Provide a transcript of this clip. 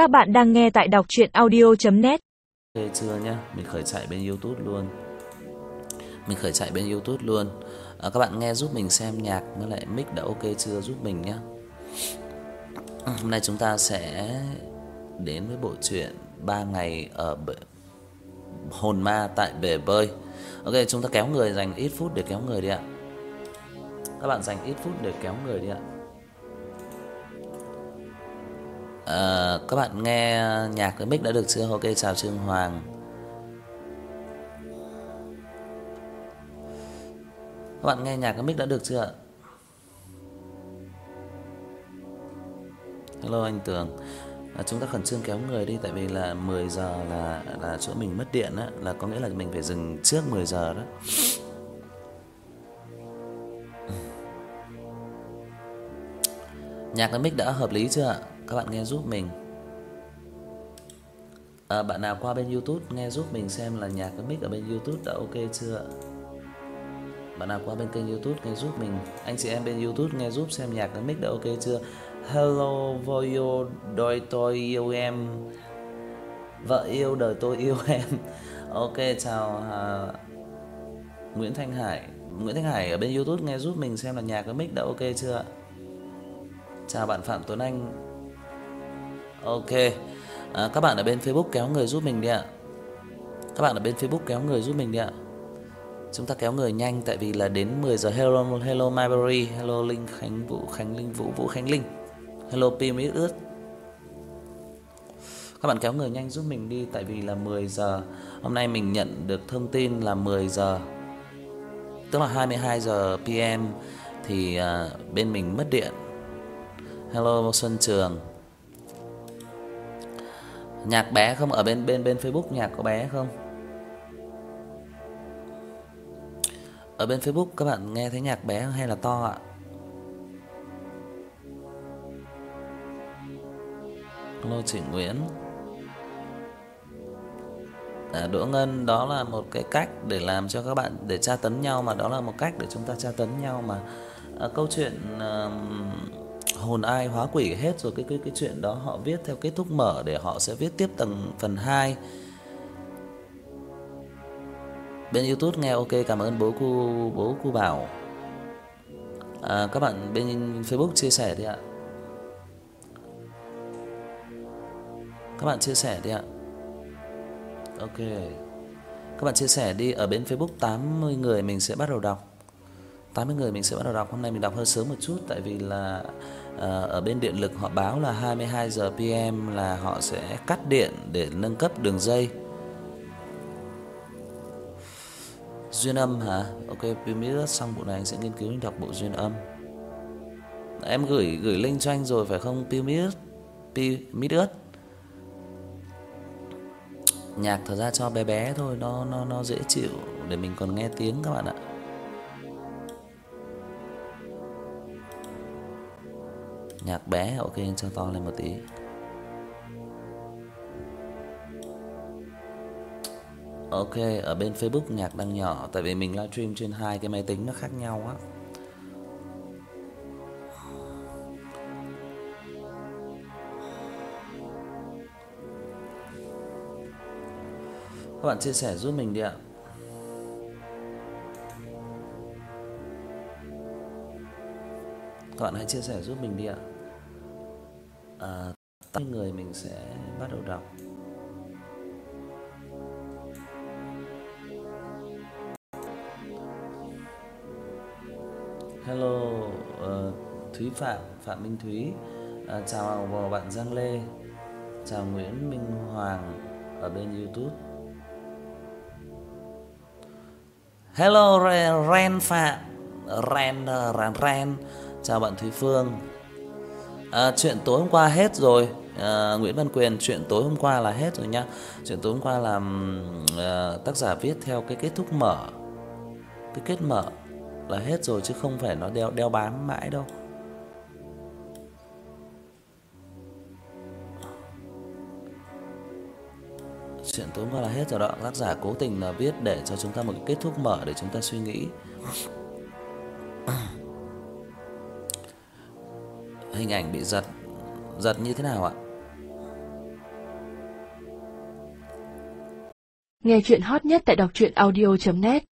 Các bạn đang nghe tại đọc chuyện audio.net Ok chưa nhá, mình khởi chạy bên YouTube luôn. Mình khởi chạy bên YouTube luôn. À, các bạn nghe giúp mình xem nhạc với lại mic đã ok chưa giúp mình nhá. Hôm nay chúng ta sẽ đến với bộ truyện 3 ngày ở bể... hồn ma tại bể bơi. Ok, chúng ta kéo người dành ít phút để kéo người đi ạ. Các bạn dành ít phút để kéo người đi ạ. À, các bạn nghe nhạc cái mic đã được chưa? Ok, chào Trương Hoàng. Các bạn nghe nhạc cái mic đã được chưa ạ? Hello anh Tường. À, chúng ta khẩn trương kéo người đi tại vì là 10 giờ là là chỗ mình mất điện á, là có nghĩa là mình phải dừng trước 10 giờ đó. Nhạc cái mic đã hợp lý chưa ạ? Các bạn nghe giúp mình. À, bạn nào qua bên YouTube nghe giúp mình xem là nhạc cái mic ở bên YouTube đã ok chưa? Bạn nào qua bên kênh YouTube nghe giúp mình, anh chị em bên YouTube nghe giúp xem nhạc cái mic đã ok chưa? Hello Voyo đôi tôi yêu em. Vợ yêu đời tôi yêu em. Ok chào à, Nguyễn Thanh Hải. Nguyễn Thanh Hải ở bên YouTube nghe giúp mình xem là nhạc cái mic đã ok chưa? Chào bạn Phạm Tuấn Anh. Ok. À, các bạn ở bên Facebook kéo người giúp mình đi ạ. Các bạn ở bên Facebook kéo người giúp mình đi ạ. Chúng ta kéo người nhanh tại vì là đến 10 giờ hello hello Myberry, hello Linh Khánh Vũ Khánh Linh Vũ Vũ Khánh Linh. Hello Pim ít ướt. Các bạn kéo người nhanh giúp mình đi tại vì là 10 giờ. Hôm nay mình nhận được thông tin là 10 giờ. Tức là 22 giờ PM thì uh, bên mình mất điện. Hello Xuân Trường. Nhạc bé không ở bên bên bên Facebook nhạc có bé không? Ở bên Facebook các bạn nghe thấy nhạc bé hay là to ạ? lô chị Nguyễn. À, Đỗ Ngân đó là một cái cách để làm cho các bạn để tra tấn nhau mà đó là một cách để chúng ta tra tấn nhau mà à, câu chuyện à, hồn ai hóa quỷ hết rồi cái cái cái chuyện đó họ viết theo kết thúc mở để họ sẽ viết tiếp tầng phần 2. Bên YouTube nghe ok cảm ơn bố cu bố cu Bảo. À, các bạn bên Facebook chia sẻ đi ạ. Các bạn chia sẻ đi ạ. Ok. Các bạn chia sẻ đi ở bên Facebook 80 người mình sẽ bắt đầu đọc. 80 người mình sẽ bắt đầu đọc. Hôm nay mình đọc hơi sớm một chút tại vì là uh, ở bên điện lực họ báo là 22 giờ PM là họ sẽ cắt điện để nâng cấp đường dây. Duyên âm hả? Ok, Pyramid xong bộ này anh sẽ nghiên cứu đọc bộ duyên âm. Em gửi gửi link cho anh rồi phải không Pyramid? Pyramid Nhạc thật ra cho bé bé thôi, nó nó nó dễ chịu để mình còn nghe tiếng các bạn ạ. Nhạc bé ok cho to lên một tí. Ok, ở bên Facebook nhạc đang nhỏ tại vì mình livestream trên hai cái máy tính nó khác nhau á. Các bạn chia sẻ giúp mình đi ạ. Các bạn hãy chia sẻ giúp mình đi ạ. À, tất người mình sẽ bắt đầu đọc. Hello uh, Thúy Phạm, Phạm Minh Thúy. À, chào bạn Giang Lê. Chào Nguyễn Minh Hoàng ở bên YouTube. Hello Ren Phạm, Ren Ren Ren. Chào bạn Thúy Phương. À, chuyện tối hôm qua hết rồi. À, Nguyễn Văn Quyền chuyện tối hôm qua là hết rồi nhá. Chuyện tối hôm qua là à, tác giả viết theo cái kết thúc mở. Cái kết mở là hết rồi chứ không phải nó đeo đeo bám mãi đâu. Chuyện tối hôm qua là hết rồi đó, tác giả cố tình là viết để cho chúng ta một cái kết thúc mở để chúng ta suy nghĩ. hình ảnh bị giật. Giật như thế nào ạ? Nghe chuyện hot nhất tại đọc truyện audio net